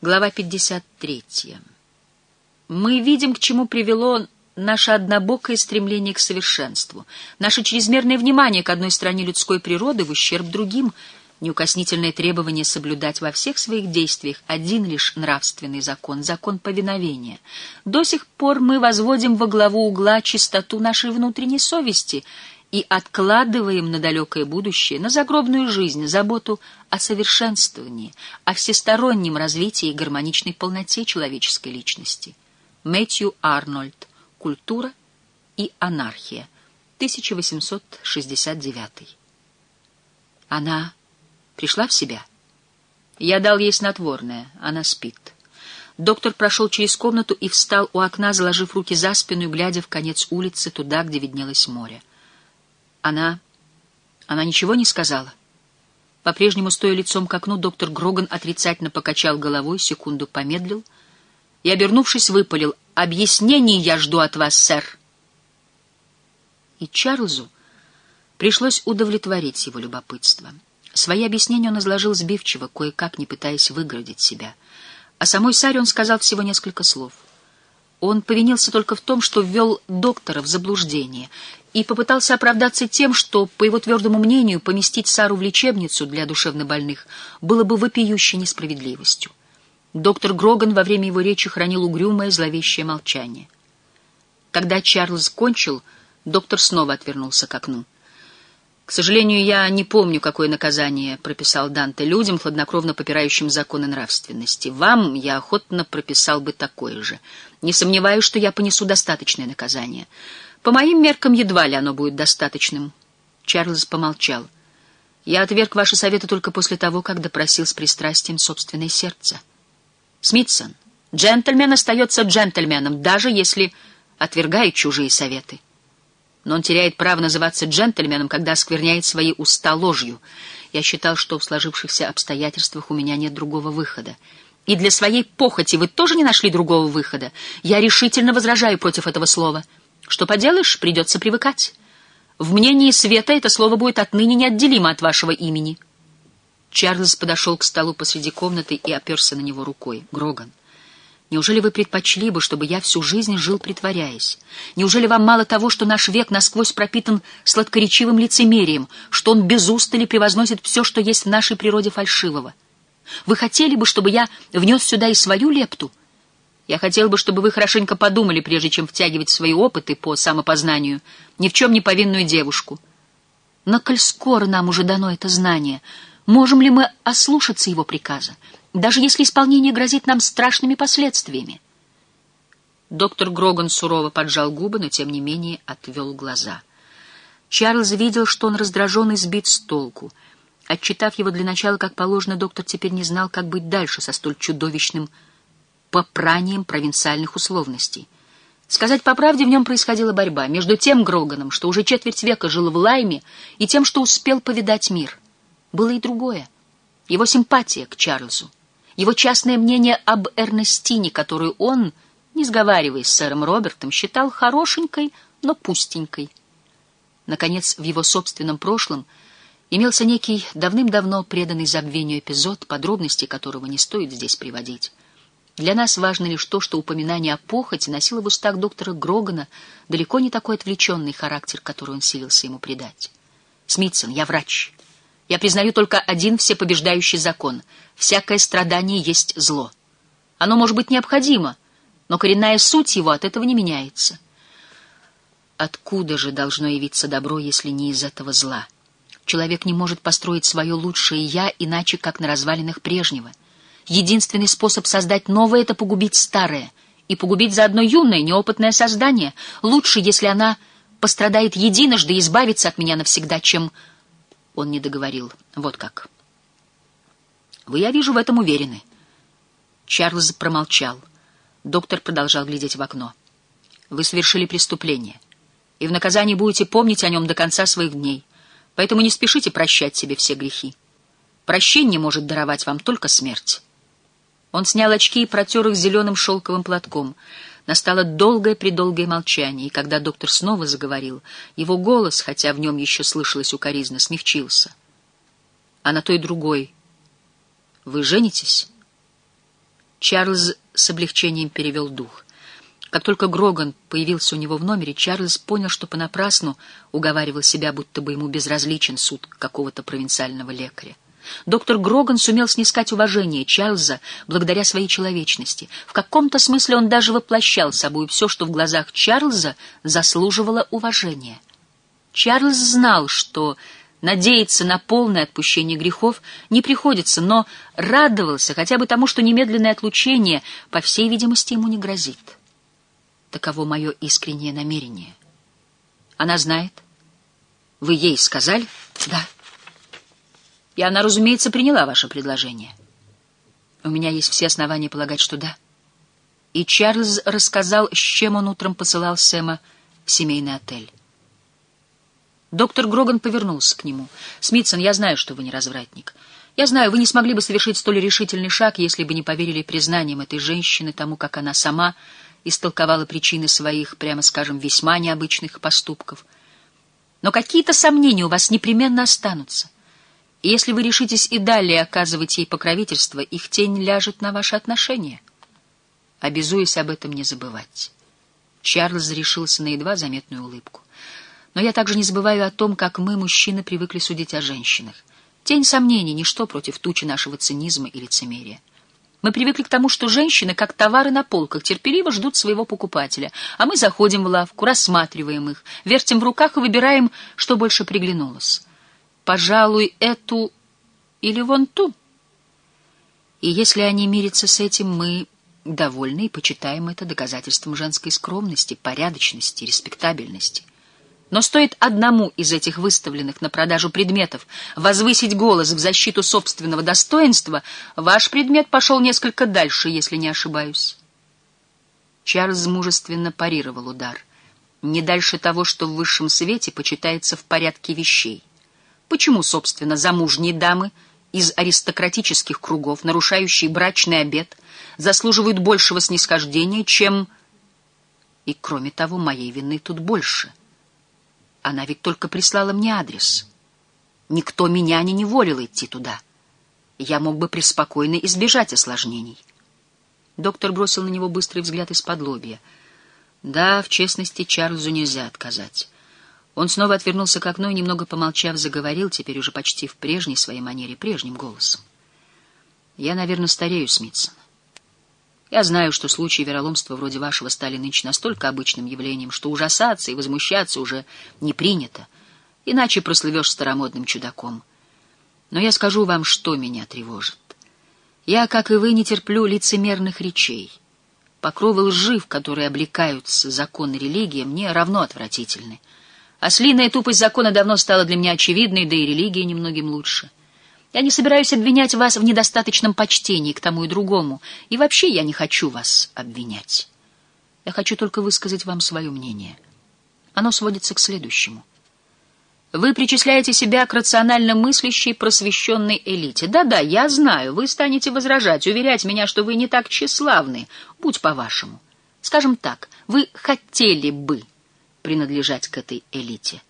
Глава 53. Мы видим, к чему привело наше однобокое стремление к совершенству, наше чрезмерное внимание к одной стороне людской природы в ущерб другим, неукоснительное требование соблюдать во всех своих действиях один лишь нравственный закон, закон повиновения. До сих пор мы возводим во главу угла чистоту нашей внутренней совести и откладываем на далекое будущее, на загробную жизнь, заботу о совершенствовании, о всестороннем развитии и гармоничной полноте человеческой личности. Мэтью Арнольд. Культура и анархия. 1869. Она пришла в себя. Я дал ей снотворное. Она спит. Доктор прошел через комнату и встал у окна, заложив руки за спину и глядя в конец улицы, туда, где виднелось море. Она... Она ничего не сказала. По-прежнему, стоя лицом к окну, доктор Гроган отрицательно покачал головой, секунду помедлил и, обернувшись, выпалил. «Объяснений я жду от вас, сэр!» И Чарльзу пришлось удовлетворить его любопытство. Свои объяснения он изложил сбивчиво, кое-как не пытаясь выгородить себя. О самой Саре он сказал всего несколько слов. Он повинился только в том, что ввел доктора в заблуждение и попытался оправдаться тем, что, по его твердому мнению, поместить Сару в лечебницу для душевнобольных было бы вопиющей несправедливостью. Доктор Гроган во время его речи хранил угрюмое зловещее молчание. Когда Чарльз кончил, доктор снова отвернулся к окну. «К сожалению, я не помню, какое наказание прописал Данте людям, хладнокровно попирающим законы нравственности. Вам я охотно прописал бы такое же. Не сомневаюсь, что я понесу достаточное наказание». По моим меркам, едва ли оно будет достаточным. Чарльз помолчал. Я отверг ваши советы только после того, как допросил с пристрастием собственное сердце. Смитсон, джентльмен остается джентльменом, даже если отвергает чужие советы. Но он теряет право называться джентльменом, когда оскверняет свои уста ложью. Я считал, что в сложившихся обстоятельствах у меня нет другого выхода. И для своей похоти вы тоже не нашли другого выхода. Я решительно возражаю против этого слова — что поделаешь, придется привыкать. В мнении Света это слово будет отныне неотделимо от вашего имени. Чарльз подошел к столу посреди комнаты и оперся на него рукой. Гроган, неужели вы предпочли бы, чтобы я всю жизнь жил притворяясь? Неужели вам мало того, что наш век насквозь пропитан сладкоречивым лицемерием, что он без устали превозносит все, что есть в нашей природе фальшивого? Вы хотели бы, чтобы я внес сюда и свою лепту? Я хотел бы, чтобы вы хорошенько подумали, прежде чем втягивать свои опыты по самопознанию ни в чем не повинную девушку. Но коль скоро нам уже дано это знание, можем ли мы ослушаться его приказа, даже если исполнение грозит нам страшными последствиями? Доктор Гроган сурово поджал губы, но тем не менее отвел глаза. Чарльз видел, что он раздражен и сбит с толку. Отчитав его для начала, как положено, доктор теперь не знал, как быть дальше со столь чудовищным попранием провинциальных условностей. Сказать по правде, в нем происходила борьба между тем Гроганом, что уже четверть века жил в Лайме, и тем, что успел повидать мир. Было и другое. Его симпатия к Чарльзу, его частное мнение об Эрнестине, которую он, не сговариваясь с сэром Робертом, считал хорошенькой, но пустенькой. Наконец, в его собственном прошлом имелся некий давным-давно преданный забвению эпизод, подробности которого не стоит здесь приводить. Для нас важно лишь то, что упоминание о похоти носило в устах доктора Грогана далеко не такой отвлеченный характер, который он силился ему придать. «Смитсон, я врач. Я признаю только один всепобеждающий закон. Всякое страдание есть зло. Оно может быть необходимо, но коренная суть его от этого не меняется. Откуда же должно явиться добро, если не из этого зла? Человек не может построить свое лучшее «я» иначе, как на развалинах прежнего — Единственный способ создать новое — это погубить старое. И погубить заодно юное, неопытное создание. Лучше, если она пострадает единожды и избавится от меня навсегда, чем... Он не договорил. Вот как. Вы, я вижу, в этом уверены. Чарльз промолчал. Доктор продолжал глядеть в окно. Вы совершили преступление. И в наказании будете помнить о нем до конца своих дней. Поэтому не спешите прощать себе все грехи. Прощение может даровать вам только смерть. Он снял очки и протер их зеленым шелковым платком. Настало долгое-предолгое молчание, и когда доктор снова заговорил, его голос, хотя в нем еще слышалось укоризна, смягчился. — А на той другой вы женитесь? Чарльз с облегчением перевел дух. Как только Гроган появился у него в номере, Чарльз понял, что понапрасну уговаривал себя, будто бы ему безразличен суд какого-то провинциального лекаря. Доктор Гроган сумел снискать уважение Чарльза благодаря своей человечности. В каком-то смысле он даже воплощал собой все, что в глазах Чарльза заслуживало уважения. Чарльз знал, что надеяться на полное отпущение грехов не приходится, но радовался хотя бы тому, что немедленное отлучение, по всей видимости, ему не грозит. Таково мое искреннее намерение. Она знает? Вы ей сказали? Да. И она, разумеется, приняла ваше предложение. У меня есть все основания полагать, что да. И Чарльз рассказал, с чем он утром посылал Сэма в семейный отель. Доктор Гроган повернулся к нему. «Смитсон, я знаю, что вы не развратник. Я знаю, вы не смогли бы совершить столь решительный шаг, если бы не поверили признаниям этой женщины, тому, как она сама истолковала причины своих, прямо скажем, весьма необычных поступков. Но какие-то сомнения у вас непременно останутся. И если вы решитесь и далее оказывать ей покровительство, их тень ляжет на ваши отношения. Обязуюсь об этом не забывать. Чарльз решился на едва заметную улыбку. Но я также не забываю о том, как мы, мужчины, привыкли судить о женщинах. Тень сомнений — ничто против тучи нашего цинизма и лицемерия. Мы привыкли к тому, что женщины, как товары на полках, терпеливо ждут своего покупателя, а мы заходим в лавку, рассматриваем их, вертим в руках и выбираем, что больше приглянулось. Пожалуй, эту или вон ту. И если они мирятся с этим, мы довольны и почитаем это доказательством женской скромности, порядочности, респектабельности. Но стоит одному из этих выставленных на продажу предметов возвысить голос в защиту собственного достоинства, ваш предмет пошел несколько дальше, если не ошибаюсь. Чарльз мужественно парировал удар. Не дальше того, что в высшем свете почитается в порядке вещей. Почему, собственно, замужние дамы из аристократических кругов, нарушающие брачный обет, заслуживают большего снисхождения, чем... И, кроме того, моей вины тут больше — она ведь только прислала мне адрес. Никто меня не неволил идти туда. Я мог бы преспокойно избежать осложнений. Доктор бросил на него быстрый взгляд из-под лобья. Да, в честности Чарльзу нельзя отказать. Он снова отвернулся к окну и, немного помолчав, заговорил, теперь уже почти в прежней своей манере, прежним голосом. «Я, наверное, старею, Смитсон. Я знаю, что случаи вероломства вроде вашего стали нынче настолько обычным явлением, что ужасаться и возмущаться уже не принято, иначе прослывешь старомодным чудаком. Но я скажу вам, что меня тревожит. Я, как и вы, не терплю лицемерных речей. Покровы лжи, в которые облекаются законы религии, мне равно отвратительны. Ослиная тупость закона давно стала для меня очевидной, да и религия немногим лучше. Я не собираюсь обвинять вас в недостаточном почтении к тому и другому, и вообще я не хочу вас обвинять. Я хочу только высказать вам свое мнение. Оно сводится к следующему. Вы причисляете себя к рационально мыслящей, просвещенной элите. Да-да, я знаю, вы станете возражать, уверять меня, что вы не так тщеславны. Будь по-вашему. Скажем так, вы хотели бы принадлежать к этой элите.